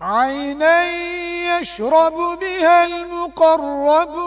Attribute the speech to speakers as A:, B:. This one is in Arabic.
A: عينا يشرب بها المقربون